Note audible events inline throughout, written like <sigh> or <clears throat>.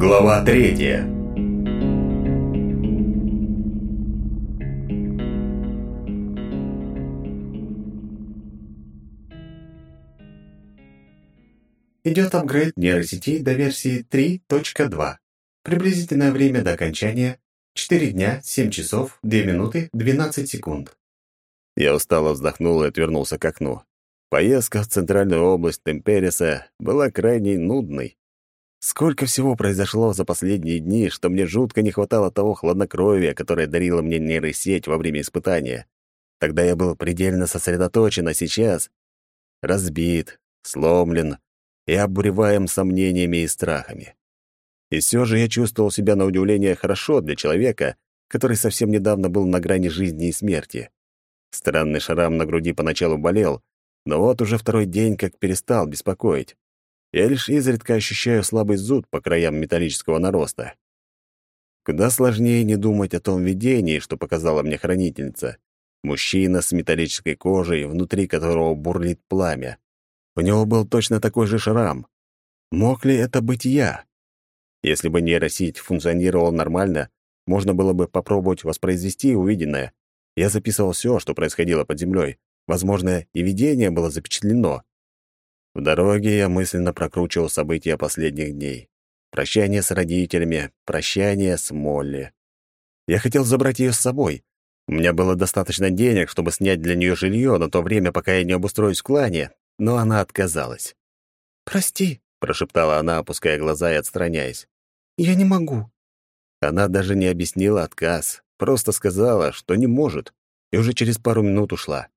Глава третья. Идет апгрейд нейросетей до версии 3.2. Приблизительное время до окончания 4 дня, 7 часов, 2 минуты, 12 секунд. Я устало вздохнул и отвернулся к окну. Поездка в центральную область Темпериса была крайне нудной. Сколько всего произошло за последние дни, что мне жутко не хватало того хладнокровия, которое дарила мне нейросеть во время испытания. Тогда я был предельно сосредоточен, а сейчас разбит, сломлен и обуреваем сомнениями и страхами. И все же я чувствовал себя на удивление хорошо для человека, который совсем недавно был на грани жизни и смерти. Странный шрам на груди поначалу болел, но вот уже второй день как перестал беспокоить. Я лишь изредка ощущаю слабый зуд по краям металлического нароста. Куда сложнее не думать о том видении, что показала мне хранительница. Мужчина с металлической кожей, внутри которого бурлит пламя. У него был точно такой же шрам. Мог ли это быть я? Если бы нейросеть функционировала нормально, можно было бы попробовать воспроизвести увиденное. Я записывал все, что происходило под землей. Возможно, и видение было запечатлено. В дороге я мысленно прокручивал события последних дней. Прощание с родителями, прощание с Молли. Я хотел забрать ее с собой. У меня было достаточно денег, чтобы снять для нее жилье на то время, пока я не обустроюсь в клане, но она отказалась. «Прости», — прошептала она, опуская глаза и отстраняясь. «Я не могу». Она даже не объяснила отказ, просто сказала, что не может, и уже через пару минут ушла.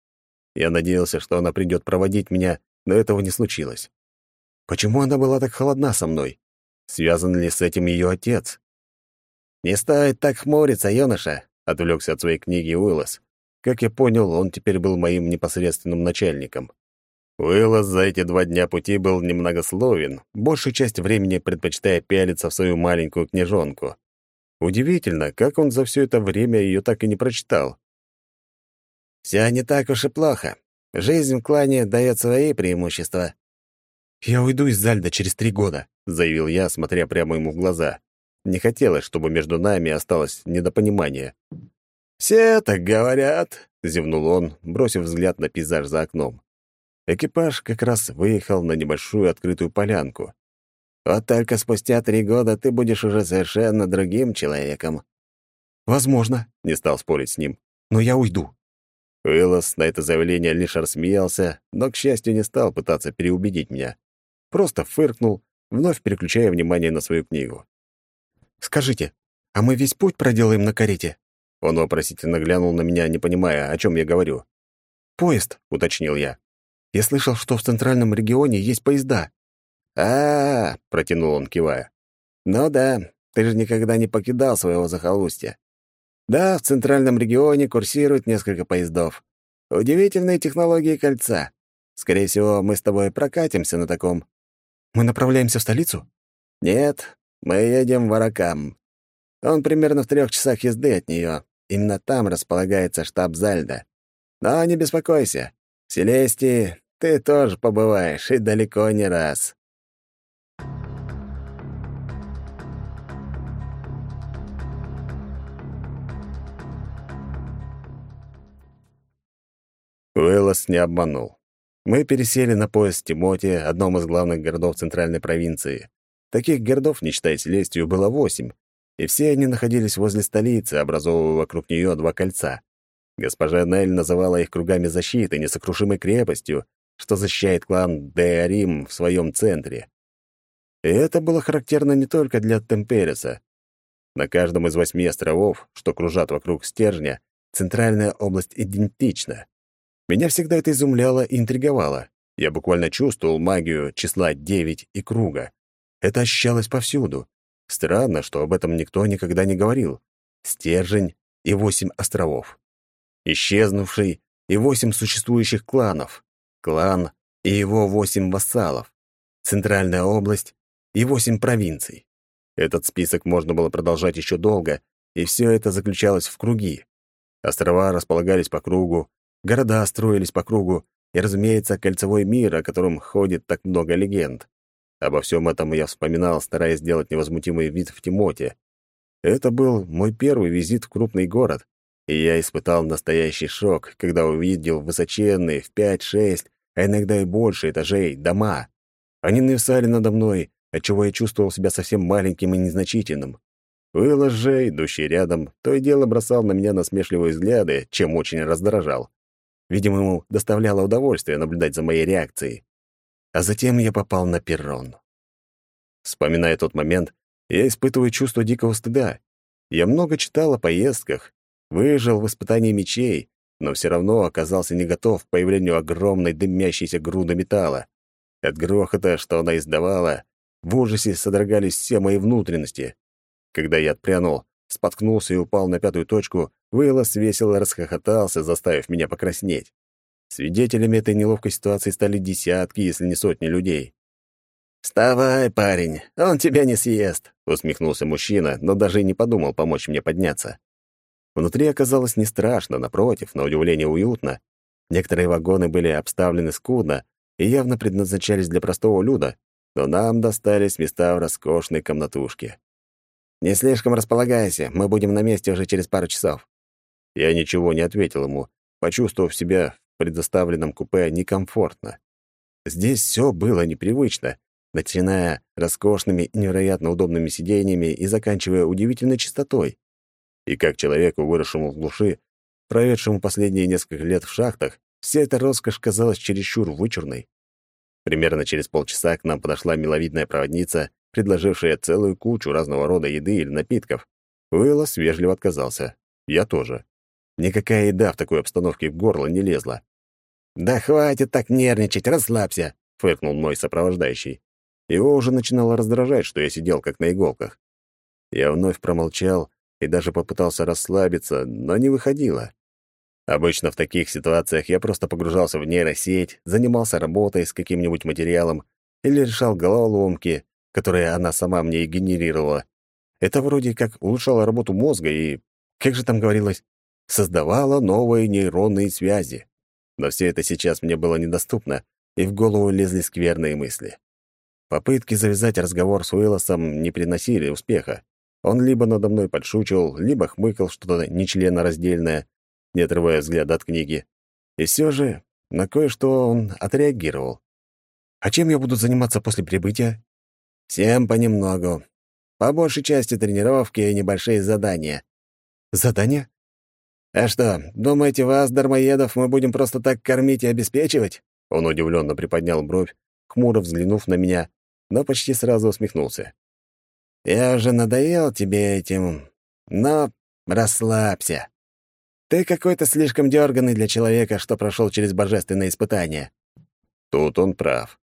Я надеялся, что она придет проводить меня, но этого не случилось. Почему она была так холодна со мной? Связан ли с этим ее отец? «Не стоит так хмуриться, юноша», — отвлекся от своей книги Уиллос. Как я понял, он теперь был моим непосредственным начальником. Уиллос за эти два дня пути был немногословен, большую часть времени предпочитая пялиться в свою маленькую княжонку. Удивительно, как он за все это время ее так и не прочитал. «Все не так уж и плохо. Жизнь в клане дает свои преимущества». «Я уйду из Зальда через три года», — заявил я, смотря прямо ему в глаза. Не хотелось, чтобы между нами осталось недопонимание. «Все так говорят», — зевнул он, бросив взгляд на пейзаж за окном. Экипаж как раз выехал на небольшую открытую полянку. «Вот только спустя три года ты будешь уже совершенно другим человеком». «Возможно», — не стал спорить с ним, — «но я уйду». Уиллос на это заявление лишь рассмеялся, но, к счастью, не стал пытаться переубедить меня. Просто фыркнул, вновь переключая внимание на свою книгу. «Скажите, а мы весь путь проделаем на карете?» Он вопросительно глянул на меня, не понимая, о чем я говорю. «Поезд», — уточнил я. «Я слышал, что в центральном регионе есть поезда». «А-а-а», — протянул он, кивая. «Ну да, ты же никогда не покидал своего захолустья. Да, в центральном регионе курсирует несколько поездов. Удивительные технологии кольца. Скорее всего, мы с тобой прокатимся на таком. Мы направляемся в столицу? Нет, мы едем в Аракам. Он примерно в трех часах езды от нее. Именно там располагается штаб Зальда. Но не беспокойся. В Селестии ты тоже побываешь, и далеко не раз. Уэлла не обманул. Мы пересели на поезд в Тимоте, одном из главных городов центральной провинции. Таких городов, не считая Селестию, было восемь, и все они находились возле столицы, образовывая вокруг нее два кольца. Госпожа Нель называла их кругами защиты, несокрушимой крепостью, что защищает клан Деарим в своем центре. И это было характерно не только для Темпериса. На каждом из восьми островов, что кружат вокруг стержня, центральная область идентична. Меня всегда это изумляло и интриговало. Я буквально чувствовал магию числа 9 и круга. Это ощущалось повсюду. Странно, что об этом никто никогда не говорил. Стержень и восемь островов. Исчезнувший и восемь существующих кланов. Клан и его восемь вассалов. Центральная область и восемь провинций. Этот список можно было продолжать еще долго, и все это заключалось в круги. Острова располагались по кругу, Города строились по кругу, и, разумеется, кольцевой мир, о котором ходит так много легенд. Обо всем этом я вспоминал, стараясь сделать невозмутимый вид в Тимоте. Это был мой первый визит в крупный город, и я испытал настоящий шок, когда увидел высоченные в 5-6, а иногда и больше этажей дома. Они нависали надо мной, отчего я чувствовал себя совсем маленьким и незначительным. Вылаз же, идущий рядом, то и дело бросал на меня насмешливые взгляды, чем очень раздражал. Видимо, ему доставляло удовольствие наблюдать за моей реакцией. А затем я попал на перрон. Вспоминая тот момент, я испытываю чувство дикого стыда. Я много читал о поездках, выжил в испытании мечей, но все равно оказался не готов к появлению огромной дымящейся груды металла. От грохота, что она издавала, в ужасе содрогались все мои внутренности. Когда я отпрянул, споткнулся и упал на пятую точку, Уиллос весело расхохотался, заставив меня покраснеть. Свидетелями этой неловкой ситуации стали десятки, если не сотни людей. «Вставай, парень, он тебя не съест», — усмехнулся мужчина, но даже и не подумал помочь мне подняться. Внутри оказалось не страшно, напротив, на удивление уютно. Некоторые вагоны были обставлены скудно и явно предназначались для простого люда, но нам достались места в роскошной комнатушке. «Не слишком располагайся, мы будем на месте уже через пару часов». Я ничего не ответил ему, почувствовав себя в предоставленном купе некомфортно. Здесь все было непривычно, начиная роскошными и невероятно удобными сиденьями и заканчивая удивительной чистотой. И как человеку, выросшему в глуши, проведшему последние несколько лет в шахтах, вся эта роскошь казалась чересчур вычурной. Примерно через полчаса к нам подошла миловидная проводница предложившая целую кучу разного рода еды или напитков. Уиллос вежливо отказался. Я тоже. Никакая еда в такой обстановке в горло не лезла. «Да хватит так нервничать, расслабься!» — фыркнул мой сопровождающий. Его уже начинало раздражать, что я сидел как на иголках. Я вновь промолчал и даже попытался расслабиться, но не выходило. Обычно в таких ситуациях я просто погружался в нейросеть, занимался работой с каким-нибудь материалом или решал головоломки, которые она сама мне и генерировала. Это вроде как улучшало работу мозга и, как же там говорилось, создавало новые нейронные связи. Но все это сейчас мне было недоступно, и в голову лезли скверные мысли. Попытки завязать разговор с Уиллосом не приносили успеха. Он либо надо мной подшучивал, либо хмыкал что-то нечленораздельное, не отрывая взгляда от книги. И все же на кое-что он отреагировал. «А чем я буду заниматься после прибытия?» Всем понемногу. По большей части тренировки а и небольшие задания». «Задания?» «А что, думаете, вас, дармоедов, мы будем просто так кормить и обеспечивать?» Он удивленно приподнял бровь, хмуро взглянув на меня, но почти сразу усмехнулся. «Я уже надоел тебе этим, но расслабься. Ты какой-то слишком дерганный для человека, что прошел через божественное испытание». Тут он прав.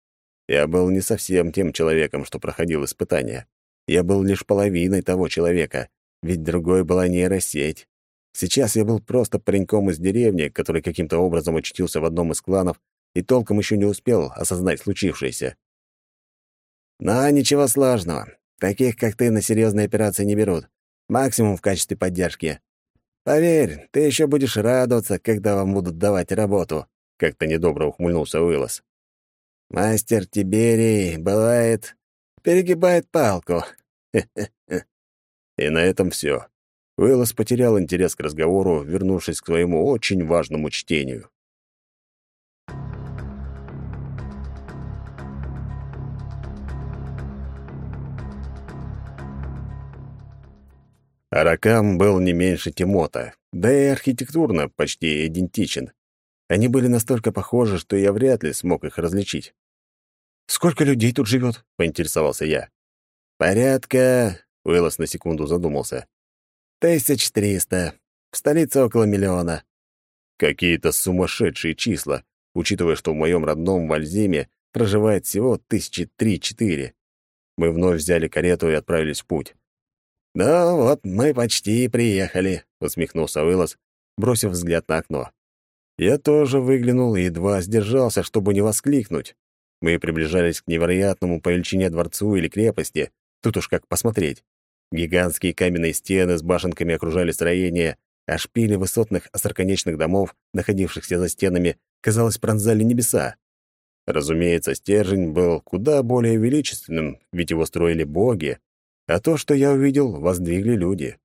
Я был не совсем тем человеком, что проходил испытания. Я был лишь половиной того человека, ведь другой была нейросеть. Сейчас я был просто пареньком из деревни, который каким-то образом очутился в одном из кланов и толком еще не успел осознать случившееся. Но ничего сложного. Таких, как ты, на серьезные операции не берут. Максимум в качестве поддержки. Поверь, ты еще будешь радоваться, когда вам будут давать работу», — как-то недобро ухмыльнулся Уиллос. Мастер Тиберий, бывает, перегибает палку. И на этом все. Уэллос потерял интерес к разговору, вернувшись к своему очень важному чтению. Аракам был не меньше Тимота, да и архитектурно почти идентичен. Они были настолько похожи, что я вряд ли смог их различить. «Сколько людей тут живет?» — поинтересовался я. «Порядка...» — Уэллос на секунду задумался. «Тысяч триста. В столице около миллиона». Какие-то сумасшедшие числа, учитывая, что в моем родном Вальзиме проживает всего тысячи три-четыре. Мы вновь взяли карету и отправились в путь. «Ну вот, мы почти приехали», — усмехнулся Уиллос, бросив взгляд на окно. Я тоже выглянул и едва сдержался, чтобы не воскликнуть. Мы приближались к невероятному по величине дворцу или крепости, тут уж как посмотреть. Гигантские каменные стены с башенками окружали строение, а шпили высотных остроконечных домов, находившихся за стенами, казалось, пронзали небеса. Разумеется, стержень был куда более величественным, ведь его строили боги, а то, что я увидел, воздвигли люди.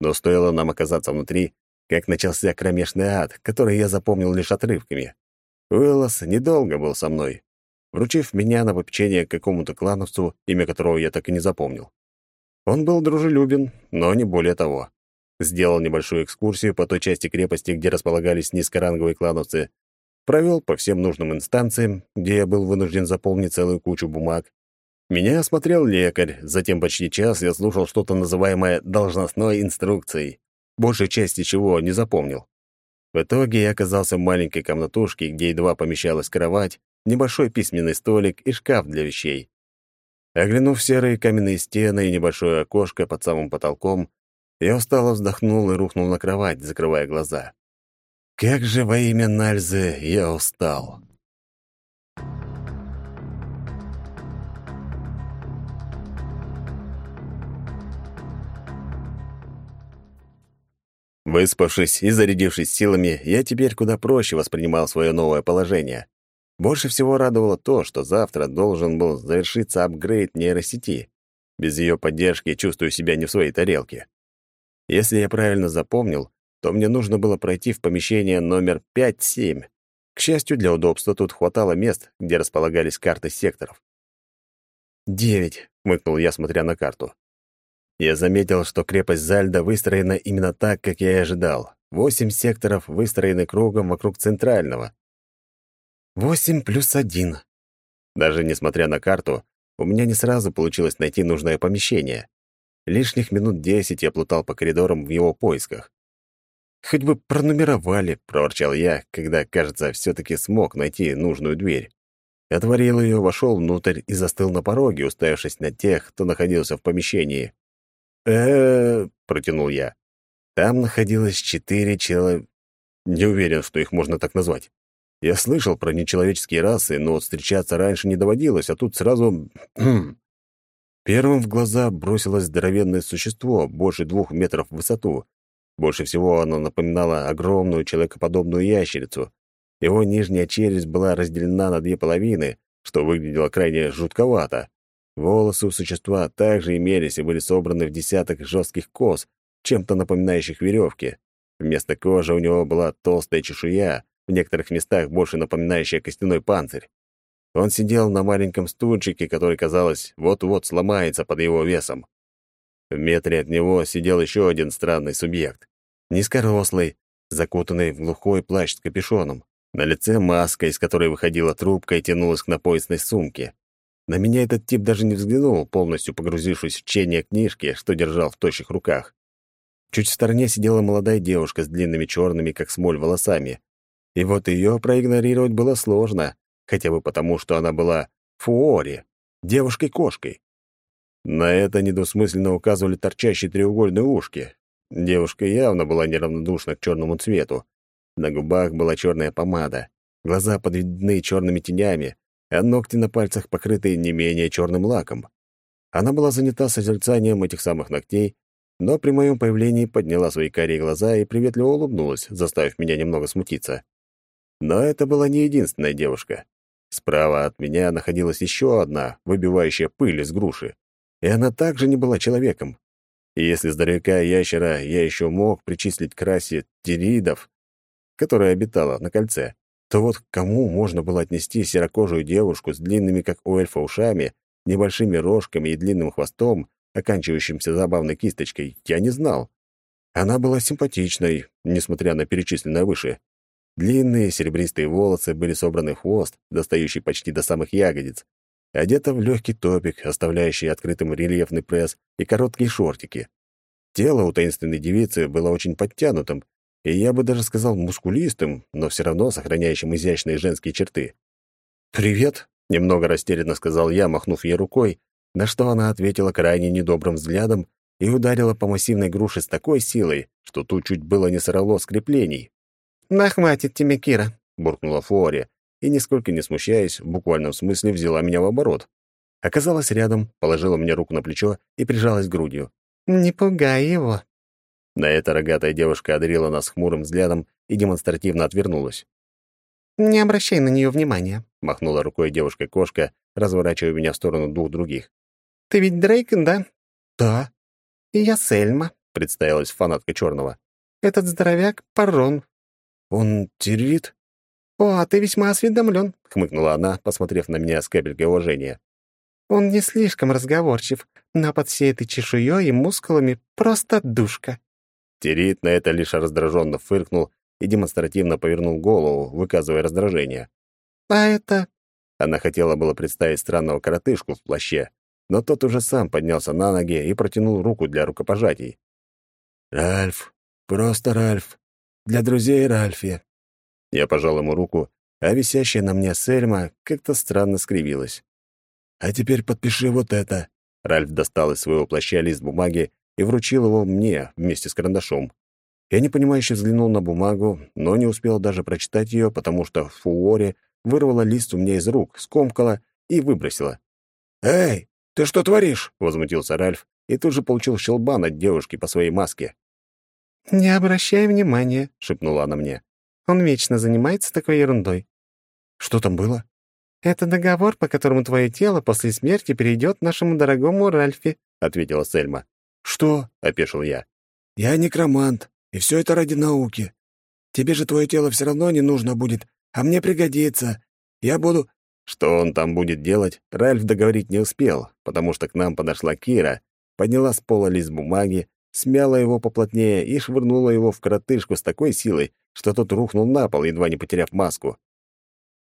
Но стоило нам оказаться внутри, как начался кромешный ад, который я запомнил лишь отрывками. Уиллос недолго был со мной, вручив меня на попечение какому-то клановцу, имя которого я так и не запомнил. Он был дружелюбен, но не более того. Сделал небольшую экскурсию по той части крепости, где располагались низкоранговые клановцы, провел по всем нужным инстанциям, где я был вынужден заполнить целую кучу бумаг. Меня осмотрел лекарь, затем почти час я слушал что-то называемое должностной инструкцией. Больше части чего не запомнил. В итоге я оказался в маленькой комнатушке, где едва помещалась кровать, небольшой письменный столик и шкаф для вещей. Оглянув серые каменные стены и небольшое окошко под самым потолком, я устало вздохнул и рухнул на кровать, закрывая глаза. Как же во имя Нальзы я устал. Выспавшись и зарядившись силами, я теперь куда проще воспринимал свое новое положение. Больше всего радовало то, что завтра должен был завершиться апгрейд нейросети. Без ее поддержки чувствую себя не в своей тарелке. Если я правильно запомнил, то мне нужно было пройти в помещение номер 5-7. К счастью, для удобства тут хватало мест, где располагались карты секторов. «Девять», — хмыкнул я, смотря на карту. Я заметил, что крепость Зальда выстроена именно так, как я и ожидал. Восемь секторов выстроены кругом вокруг центрального. Восемь плюс один. Даже несмотря на карту, у меня не сразу получилось найти нужное помещение. Лишних минут десять я плутал по коридорам в его поисках. «Хоть бы пронумеровали», — проворчал я, когда, кажется, все таки смог найти нужную дверь. Отворил ее, вошел внутрь и застыл на пороге, уставившись на тех, кто находился в помещении э протянул я. Там находилось четыре чело. Не уверен, что их можно так назвать. Я слышал про нечеловеческие расы, но встречаться раньше не доводилось, а тут сразу... <clears throat> Первым в глаза бросилось здоровенное существо, больше двух метров в высоту. Больше всего оно напоминало огромную человекоподобную ящерицу. Его нижняя челюсть была разделена на две половины, что выглядело крайне жутковато. Волосы у существа также имелись и были собраны в десяток жестких кос, чем-то напоминающих веревки. Вместо кожи у него была толстая чешуя, в некоторых местах больше напоминающая костяной панцирь. Он сидел на маленьком стульчике, который, казалось, вот-вот сломается под его весом. В метре от него сидел еще один странный субъект. Низкорослый, закутанный в глухой плащ с капюшоном. На лице маска, из которой выходила трубка и тянулась к напоясной сумке. На меня этот тип даже не взглянул, полностью погрузившись в чтение книжки, что держал в тощих руках. Чуть в стороне сидела молодая девушка с длинными черными, как смоль, волосами. И вот ее проигнорировать было сложно, хотя бы потому, что она была Фуори, девушкой-кошкой. На это недосмысленно указывали торчащие треугольные ушки. Девушка явно была неравнодушна к черному цвету. На губах была черная помада, глаза подведены черными тенями, а ногти на пальцах покрыты не менее черным лаком. Она была занята созерцанием этих самых ногтей, но при моем появлении подняла свои карие глаза и приветливо улыбнулась, заставив меня немного смутиться. Но это была не единственная девушка. Справа от меня находилась еще одна, выбивающая пыль из груши. И она также не была человеком. И если сдалека ящера я еще мог причислить к расе теридов, которая обитала на кольце, то вот к кому можно было отнести серокожую девушку с длинными, как у эльфа, ушами, небольшими рожками и длинным хвостом, оканчивающимся забавной кисточкой, я не знал. Она была симпатичной, несмотря на перечисленное выше. Длинные серебристые волосы были собраны в хвост, достающий почти до самых ягодиц, одета в легкий топик, оставляющий открытым рельефный пресс и короткие шортики. Тело у таинственной девицы было очень подтянутым, и я бы даже сказал мускулистым, но все равно сохраняющим изящные женские черты. «Привет», — немного растерянно сказал я, махнув ей рукой, на что она ответила крайне недобрым взглядом и ударила по массивной груше с такой силой, что тут чуть было не сорвало скреплений. креплений. «Нахватит тебе, Кира», — буркнула Флори, и, нисколько не смущаясь, в буквальном смысле взяла меня в оборот. Оказалась рядом, положила мне руку на плечо и прижалась грудью. «Не пугай его», на это рогатая девушка одарила нас хмурым взглядом и демонстративно отвернулась. «Не обращай на нее внимания», — махнула рукой девушка-кошка, разворачивая меня в сторону двух других. «Ты ведь Дрейк, да?» «Да». «И я Сельма», — представилась фанатка черного. «Этот здоровяк — Паррон». «Он террит?» «О, а ты весьма осведомлен», — хмыкнула она, посмотрев на меня с капелькой уважения. «Он не слишком разговорчив, но под всей этой чешуей и мускулами просто душка». Стерит на это лишь раздраженно фыркнул и демонстративно повернул голову, выказывая раздражение. «А это...» Она хотела было представить странного коротышку в плаще, но тот уже сам поднялся на ноги и протянул руку для рукопожатий. «Ральф, просто Ральф. Для друзей Ральфи». Я пожал ему руку, а висящая на мне Сельма как-то странно скривилась. «А теперь подпиши вот это». Ральф достал из своего плаща лист бумаги и вручил его мне вместе с карандашом. Я непонимающе взглянул на бумагу, но не успел даже прочитать ее, потому что Фуори вырвала лист у меня из рук, скомкала и выбросила. «Эй, ты что творишь?» — возмутился Ральф и тут же получил щелбан от девушки по своей маске. «Не обращай внимания», — шепнула она мне. «Он вечно занимается такой ерундой». «Что там было?» «Это договор, по которому твое тело после смерти перейдет нашему дорогому Ральфе», — ответила Сельма. «Что?» — опешил я. «Я некромант, и все это ради науки. Тебе же твое тело все равно не нужно будет, а мне пригодится. Я буду...» Что он там будет делать, Ральф договорить не успел, потому что к нам подошла Кира, подняла с пола лист бумаги, смяла его поплотнее и швырнула его в коротышку с такой силой, что тот рухнул на пол, едва не потеряв маску.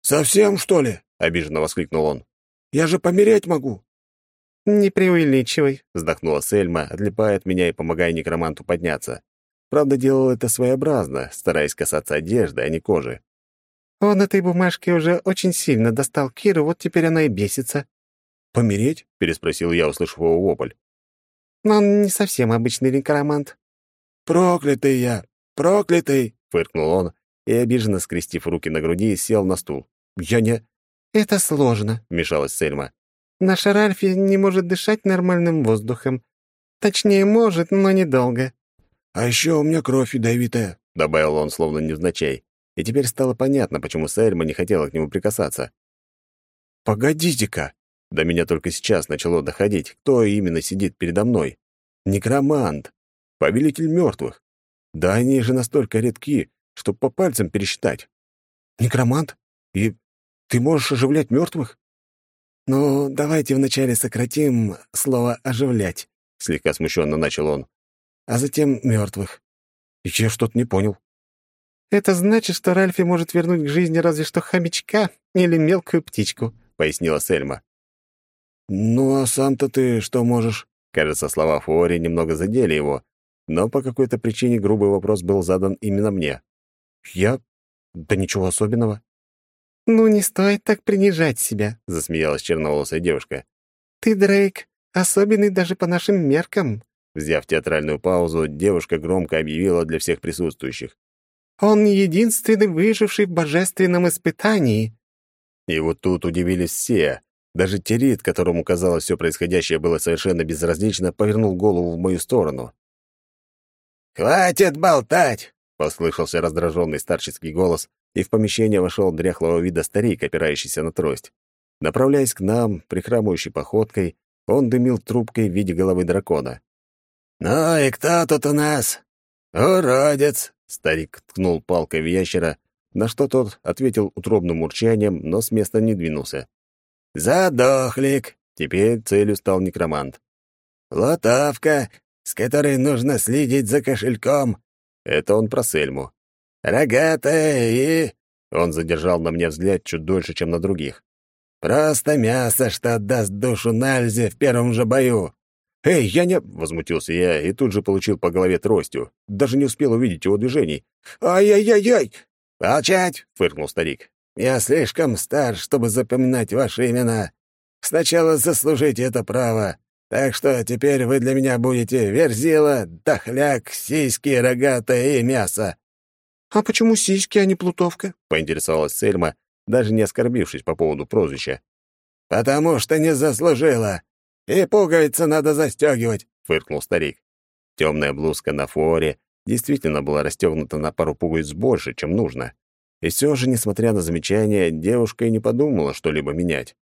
«Совсем, что ли?» — обиженно воскликнул он. «Я же помереть могу!» «Не преувеличивай», — вздохнула Сельма, отлипая от меня и помогая некроманту подняться. Правда, делал это своеобразно, стараясь касаться одежды, а не кожи. «Он этой бумажке уже очень сильно достал Киру, вот теперь она и бесится». «Помереть?» — переспросил я, услышав его вопль. «Но он не совсем обычный некромант». «Проклятый я! Проклятый!» — фыркнул он и, обиженно скрестив руки на груди, сел на стул. «Я не...» «Это сложно», — вмешалась Сельма. Наш Ральфи не может дышать нормальным воздухом. Точнее, может, но недолго». «А еще у меня кровь ядовитая», — добавил он словно невзначай. И теперь стало понятно, почему Сельма не хотела к нему прикасаться. «Погодите-ка!» До меня только сейчас начало доходить, кто именно сидит передо мной. Некромант. Повелитель мертвых. Да они же настолько редки, что по пальцам пересчитать. Некромант? И ты можешь оживлять мертвых? «Ну, давайте вначале сократим слово «оживлять», — слегка смущенно начал он, — «а затем мертвых». Я что-то не понял». «Это значит, что Ральфи может вернуть к жизни разве что хомячка или мелкую птичку», — пояснила Сельма. «Ну, а сам-то ты что можешь?» Кажется, слова Фуори немного задели его, но по какой-то причине грубый вопрос был задан именно мне. «Я? Да ничего особенного. «Ну, не стоит так принижать себя», — засмеялась черноволосая девушка. «Ты, Дрейк, особенный даже по нашим меркам». Взяв театральную паузу, девушка громко объявила для всех присутствующих. «Он единственный выживший в божественном испытании». И вот тут удивились все. Даже Терит, которому, казалось, все происходящее было совершенно безразлично, повернул голову в мою сторону. «Хватит болтать!» — послышался раздраженный старческий голос, и в помещение вошел дряхлого вида старик, опирающийся на трость. Направляясь к нам, прихрамывающей походкой, он дымил трубкой в виде головы дракона. «Ну и кто тут у нас? Уродец!» — старик ткнул палкой в ящера, на что тот ответил утробным урчанием, но с места не двинулся. «Задохлик!» — теперь целью стал некромант. «Лотавка, с которой нужно следить за кошельком!» — это он про Сельму. Рогатые!» Он задержал на мне взгляд чуть дольше, чем на других. «Просто мясо, что отдаст душу Нальзе в первом же бою!» «Эй, я не...» — возмутился я и тут же получил по голове тростью. Даже не успел увидеть его движений. «Ай-яй-яй-яй!» «Молчать!» — фыркнул старик. «Я слишком стар, чтобы запоминать ваши имена. Сначала заслужите это право. Так что теперь вы для меня будете верзила, дохляк, сиськи, рогатое и мясо. «А почему сиськи, а не плутовка?» — поинтересовалась Сельма, даже не оскорбившись по поводу прозвища. «Потому что не заслужила. И пуговицы надо застегивать», — фыркнул старик. Темная блузка на форе действительно была расстегнута на пару пуговиц больше, чем нужно. И все же, несмотря на замечания, девушка и не подумала что-либо менять.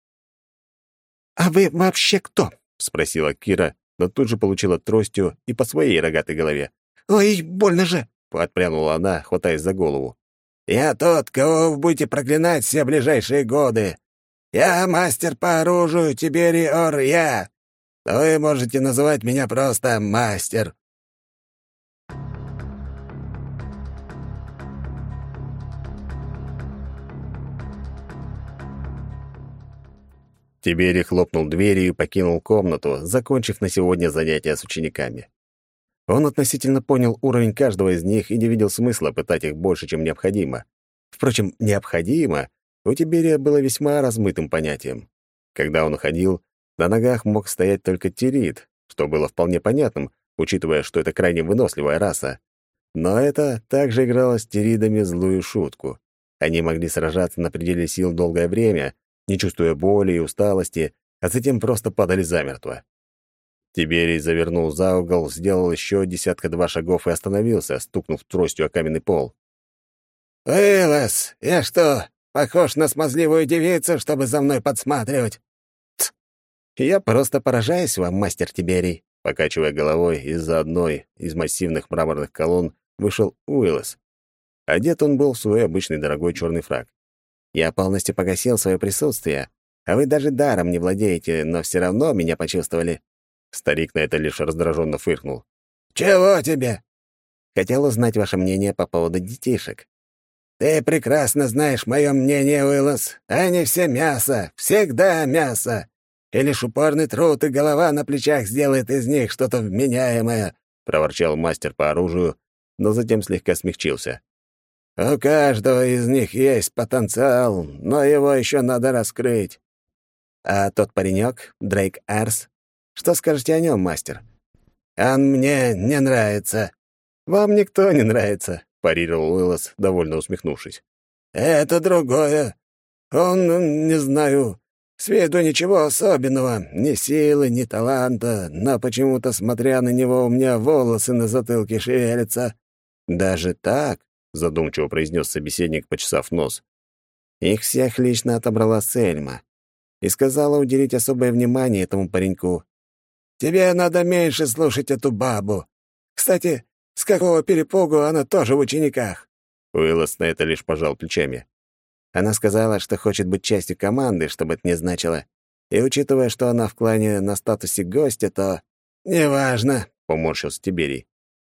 «А вы вообще кто?» — спросила Кира, но тут же получила тростью и по своей рогатой голове. «Ой, больно же!» — отпрянула она, хватаясь за голову. «Я тот, кого вы будете проклинать все ближайшие годы. Я мастер по оружию Тибери Ор Я. Вы можете называть меня просто мастер». Тибери хлопнул дверью и покинул комнату, закончив на сегодня занятия с учениками. Он относительно понял уровень каждого из них и не видел смысла пытать их больше, чем необходимо. Впрочем, «необходимо» у Тиберия было весьма размытым понятием. Когда он уходил, на ногах мог стоять только Тирит, что было вполне понятным, учитывая, что это крайне выносливая раса. Но это также играло с Тиридами злую шутку. Они могли сражаться на пределе сил долгое время, не чувствуя боли и усталости, а затем просто падали замертво. Тиберий завернул за угол, сделал еще десятка два шагов и остановился, стукнув тростью о каменный пол. Уиллес, я что, похож на смазливую девицу, чтобы за мной подсматривать?» Тс. «Я просто поражаюсь вам, мастер Тиберий», — покачивая головой, из-за одной из массивных мраморных колонн вышел Уиллес. Одет он был в свой обычный дорогой черный фраг. «Я полностью погасил свое присутствие, а вы даже даром не владеете, но все равно меня почувствовали. Старик на это лишь раздраженно фыркнул. «Чего тебе?» «Хотел узнать ваше мнение по поводу детишек». «Ты прекрасно знаешь мое мнение, Уиллос. Они все мясо, всегда мясо. И лишь упорный труд и голова на плечах сделает из них что-то вменяемое», — проворчал мастер по оружию, но затем слегка смягчился. «У каждого из них есть потенциал, но его еще надо раскрыть». «А тот паренек, Дрейк Арс, что скажете о нем, мастер?» «Он мне не нравится». «Вам никто не нравится», — парировал Уиллес, довольно усмехнувшись. «Это другое. Он, не знаю, с виду ничего особенного, ни силы, ни таланта, но почему-то, смотря на него, у меня волосы на затылке шевелятся». «Даже так?» — задумчиво произнес собеседник, почесав нос. Их всех лично отобрала Сельма и сказала уделить особое внимание этому пареньку, Тебе надо меньше слушать эту бабу. Кстати, с какого перепугу она тоже в учениках?» Уиллос на это лишь пожал плечами. Она сказала, что хочет быть частью команды, чтобы это не значило. И учитывая, что она в клане на статусе гостя, то... «Неважно», — поморщился Тиберий.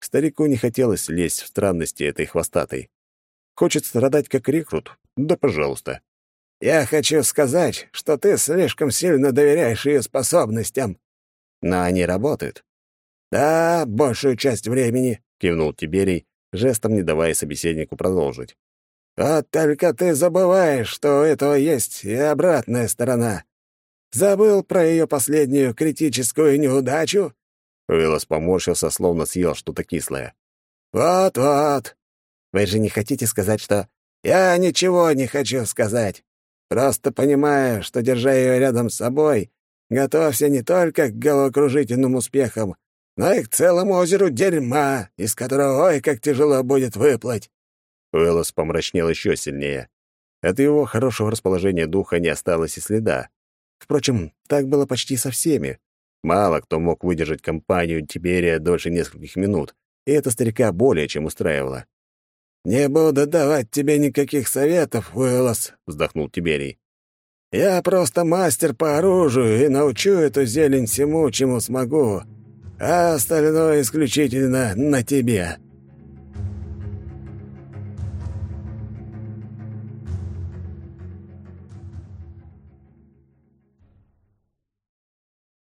Старику не хотелось лезть в странности этой хвостатой. Хочет страдать как рекрут? Да пожалуйста. «Я хочу сказать, что ты слишком сильно доверяешь ее способностям», но они работают». «Да, большую часть времени», — кивнул Тиберий, жестом не давая собеседнику продолжить. «А только ты забываешь, что у этого есть и обратная сторона. Забыл про ее последнюю критическую неудачу?» Уиллос поморщился, словно съел что-то кислое. «Вот-вот. Вы же не хотите сказать, что...» «Я ничего не хочу сказать. Просто понимаю, что, держа ее рядом с собой, готовься не только к головокружительным успехам, но и к целому озеру дерьма, из которого, ой, как тяжело будет выплыть». Уэллос помрачнел еще сильнее. От его хорошего расположения духа не осталось и следа. Впрочем, так было почти со всеми. Мало кто мог выдержать компанию Тиберия дольше нескольких минут, и это старика более чем устраивало. «Не буду давать тебе никаких советов, Уэллос», — вздохнул Тиберий. Я просто мастер по оружию и научу эту зелень всему, чему смогу, а остальное исключительно на тебе».